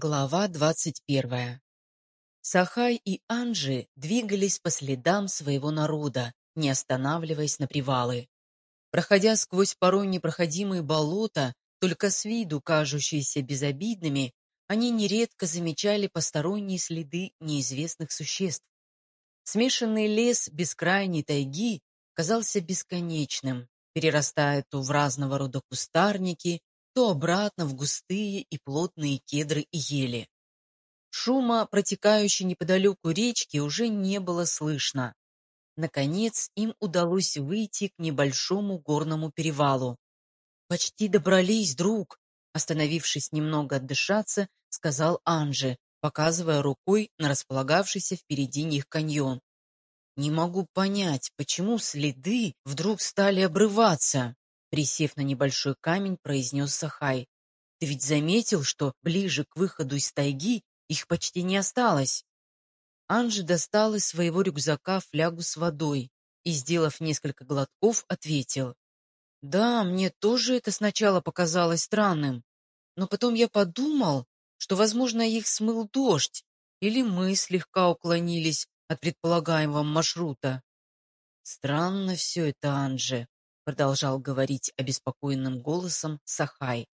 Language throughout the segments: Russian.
Глава двадцать первая. Сахай и Анжи двигались по следам своего народа, не останавливаясь на привалы. Проходя сквозь порой непроходимые болота, только с виду кажущиеся безобидными, они нередко замечали посторонние следы неизвестных существ. Смешанный лес бескрайней тайги казался бесконечным, перерастая то в разного рода кустарники, то обратно в густые и плотные кедры и ели. Шума, протекающей неподалеку речки, уже не было слышно. Наконец им удалось выйти к небольшому горному перевалу. «Почти добрались, друг!» Остановившись немного отдышаться, сказал Анже, показывая рукой на располагавшийся впереди них каньон. «Не могу понять, почему следы вдруг стали обрываться?» Присев на небольшой камень, произнес Сахай. «Ты ведь заметил, что ближе к выходу из тайги их почти не осталось?» Анжи достал из своего рюкзака флягу с водой и, сделав несколько глотков, ответил. «Да, мне тоже это сначала показалось странным, но потом я подумал, что, возможно, их смыл дождь, или мы слегка уклонились от предполагаемого маршрута. Странно все это, Анже, продолжал говорить обеспокоенным голосом Сахай.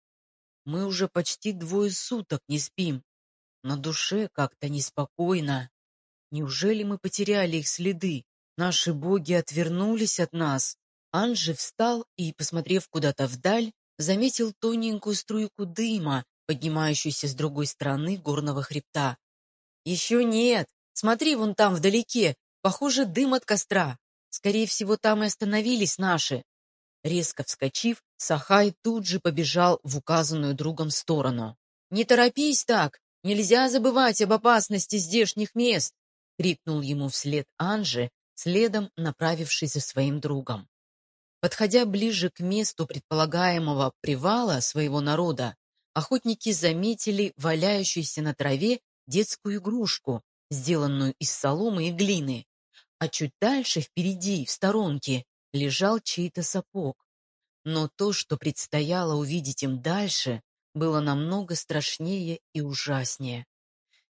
Мы уже почти двое суток не спим. На душе как-то неспокойно. Неужели мы потеряли их следы? Наши боги отвернулись от нас. Анжи встал и, посмотрев куда-то вдаль, заметил тоненькую струйку дыма, поднимающуюся с другой стороны горного хребта. «Еще нет! Смотри, вон там вдалеке! Похоже, дым от костра! Скорее всего, там и остановились наши!» Резко вскочив, Сахай тут же побежал в указанную другом сторону. «Не торопись так! Нельзя забывать об опасности здешних мест!» — крикнул ему вслед Анжи, следом направившись за своим другом. Подходя ближе к месту предполагаемого привала своего народа, охотники заметили валяющуюся на траве детскую игрушку, сделанную из соломы и глины, а чуть дальше, впереди, в сторонке, лежал чей-то сапог. Но то, что предстояло увидеть им дальше, было намного страшнее и ужаснее.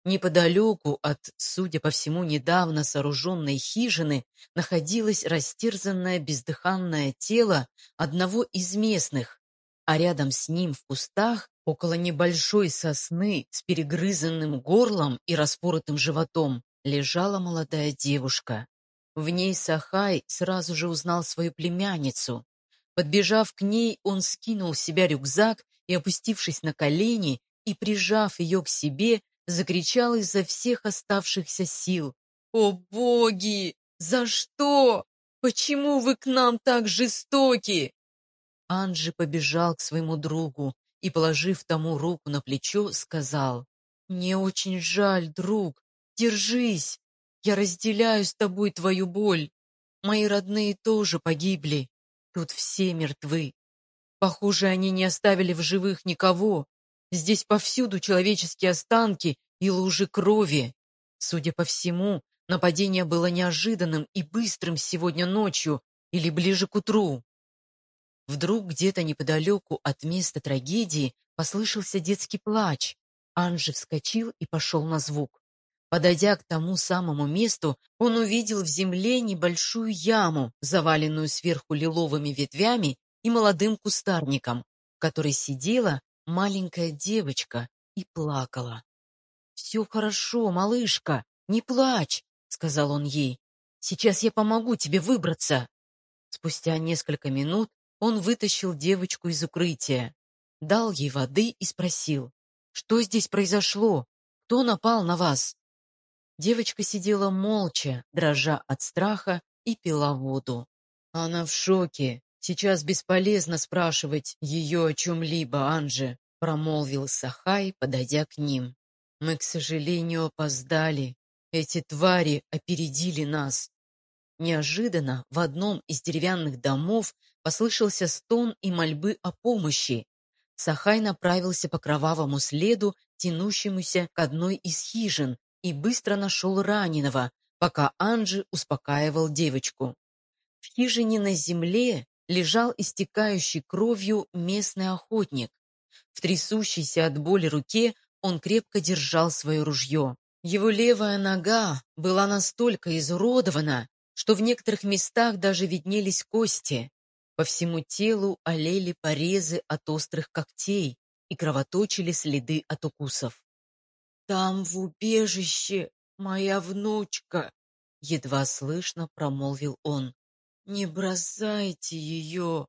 Неподалеку от, судя по всему, недавно сооруженной хижины находилось растерзанное бездыханное тело одного из местных, а рядом с ним в кустах, около небольшой сосны с перегрызанным горлом и распоротым животом, лежала молодая девушка. В ней Сахай сразу же узнал свою племянницу. Подбежав к ней, он скинул с себя рюкзак и, опустившись на колени и прижав ее к себе, закричал изо всех оставшихся сил. «О боги! За что? Почему вы к нам так жестоки?» Анджи побежал к своему другу и, положив тому руку на плечо, сказал, «Мне очень жаль, друг, держись, я разделяю с тобой твою боль. Мои родные тоже погибли, тут все мертвы. Похоже, они не оставили в живых никого, Здесь повсюду человеческие останки и лужи крови. Судя по всему, нападение было неожиданным и быстрым сегодня ночью или ближе к утру. Вдруг где-то неподалеку от места трагедии послышался детский плач. Анжи вскочил и пошел на звук. Подойдя к тому самому месту, он увидел в земле небольшую яму, заваленную сверху лиловыми ветвями и молодым кустарником, в которой сидела маленькая девочка и плакала. «Все хорошо, малышка, не плачь», — сказал он ей. «Сейчас я помогу тебе выбраться». Спустя несколько минут он вытащил девочку из укрытия, дал ей воды и спросил, «Что здесь произошло? Кто напал на вас?» Девочка сидела молча, дрожа от страха, и пила воду. Она в шоке, Сейчас бесполезно спрашивать ее о чем-либо, Анже, промолвил Сахай, подойдя к ним. Мы, к сожалению, опоздали. Эти твари опередили нас. Неожиданно в одном из деревянных домов послышался стон и мольбы о помощи. Сахай направился по кровавому следу, тянущемуся к одной из хижин, и быстро нашел раненого, пока Анджи успокаивал девочку. В хижине на земле лежал истекающий кровью местный охотник. В трясущейся от боли руке он крепко держал свое ружье. Его левая нога была настолько изуродована, что в некоторых местах даже виднелись кости. По всему телу олели порезы от острых когтей и кровоточили следы от укусов. «Там в убежище моя внучка!» Едва слышно промолвил он. «Не бросайте ее!»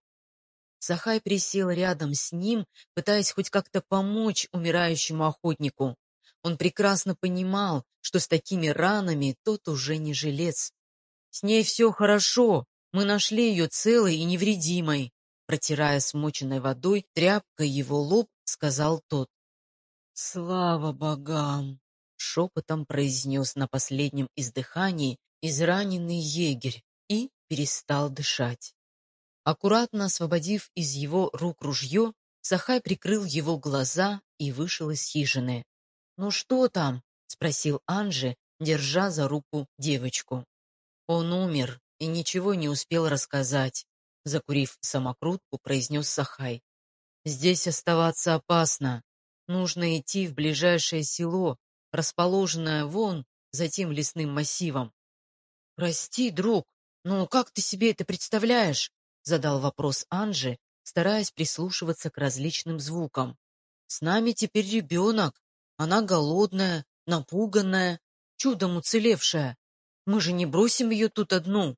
Сахай присел рядом с ним, пытаясь хоть как-то помочь умирающему охотнику. Он прекрасно понимал, что с такими ранами тот уже не жилец. «С ней все хорошо, мы нашли ее целой и невредимой», протирая смоченной водой тряпкой его лоб, сказал тот. «Слава богам!» — шепотом произнес на последнем издыхании израненный егерь и перестал дышать. Аккуратно освободив из его рук ружье, Сахай прикрыл его глаза и вышел из хижины. «Ну что там?» — спросил Анжи, держа за руку девочку. «Он умер и ничего не успел рассказать», — закурив самокрутку, произнес Сахай. «Здесь оставаться опасно. Нужно идти в ближайшее село, расположенное вон за тем лесным массивом. «Прости, друг, но как ты себе это представляешь?» задал вопрос Анжи, стараясь прислушиваться к различным звукам. «С нами теперь ребенок. Она голодная, напуганная, чудом уцелевшая. Мы же не бросим ее тут одну?»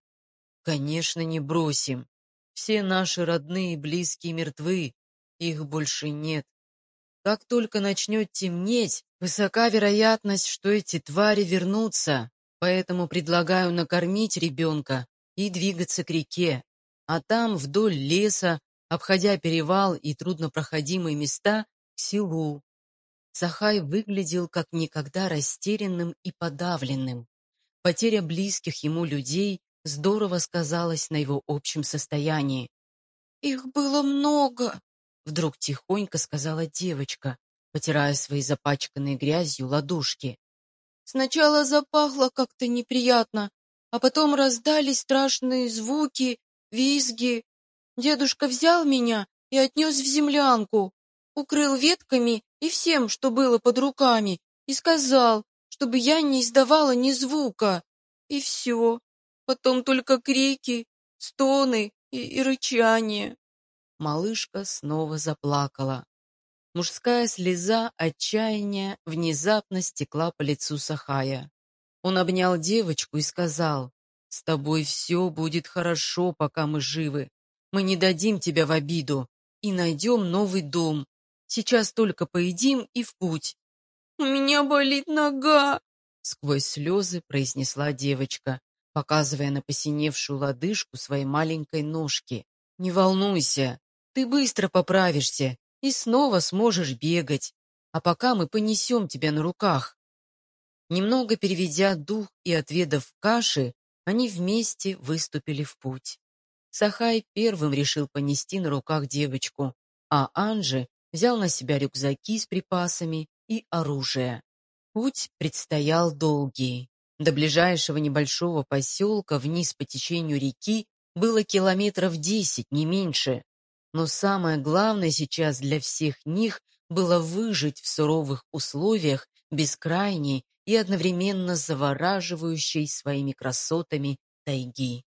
«Конечно, не бросим. Все наши родные и близкие мертвы. Их больше нет. Как только начнет темнеть, высока вероятность, что эти твари вернутся, поэтому предлагаю накормить ребенка и двигаться к реке, а там вдоль леса, обходя перевал и труднопроходимые места, к селу. Сахай выглядел как никогда растерянным и подавленным. Потеря близких ему людей здорово сказалась на его общем состоянии. «Их было много», Вдруг тихонько сказала девочка, потирая свои запачканные грязью ладошки. Сначала запахло как-то неприятно, а потом раздались страшные звуки, визги. Дедушка взял меня и отнес в землянку, укрыл ветками и всем, что было под руками, и сказал, чтобы я не издавала ни звука. И все. Потом только крики, стоны и, и рычание. Малышка снова заплакала. Мужская слеза отчаяния внезапно стекла по лицу Сахая. Он обнял девочку и сказал, «С тобой все будет хорошо, пока мы живы. Мы не дадим тебя в обиду и найдем новый дом. Сейчас только поедим и в путь». «У меня болит нога», — сквозь слезы произнесла девочка, показывая на посиневшую лодыжку своей маленькой ножки. «Не волнуйся, ты быстро поправишься и снова сможешь бегать, а пока мы понесем тебя на руках. Немного переведя дух и отведав каши, они вместе выступили в путь. Сахай первым решил понести на руках девочку, а Анжи взял на себя рюкзаки с припасами и оружие. Путь предстоял долгий. До ближайшего небольшого поселка вниз по течению реки было километров десять, не меньше. Но самое главное сейчас для всех них было выжить в суровых условиях бескрайней и одновременно завораживающей своими красотами тайги.